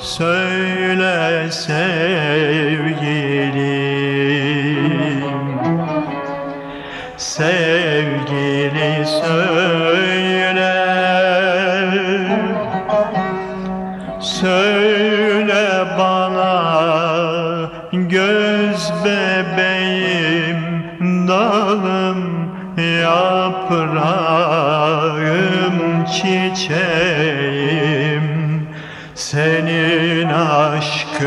Söyle sevgilim. Sevgili söyle bana göz bebeğim dalım yaprağım çiçeğim. Senin aşkındır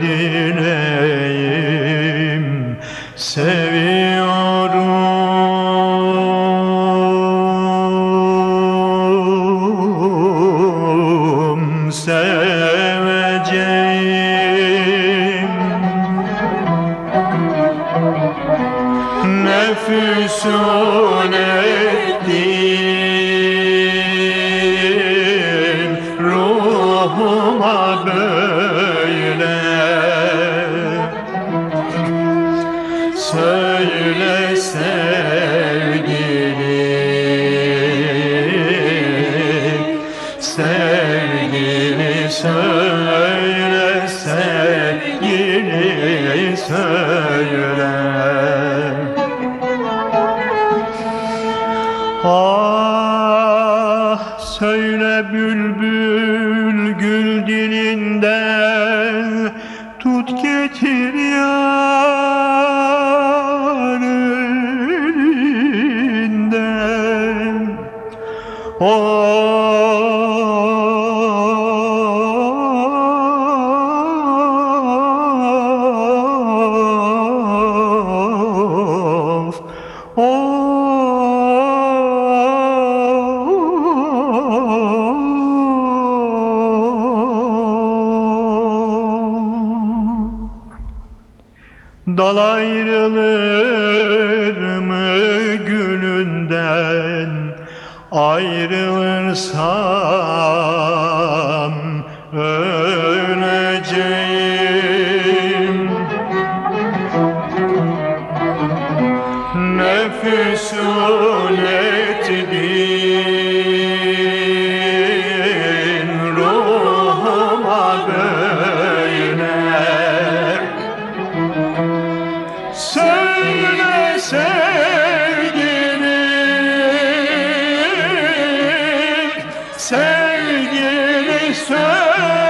dileğim seveceğim. Nefsun ettin ruhuma böyle. Söyle söyle sevgili söyle. Ah söyle bülbül gül dilinden Tut getir yar elinden Dal ayrılır mı gülünden? Ayrılırsam öleceğim Nefesun ettin. Ruhuma böyle. Söyle sevgilim Sevgili söyle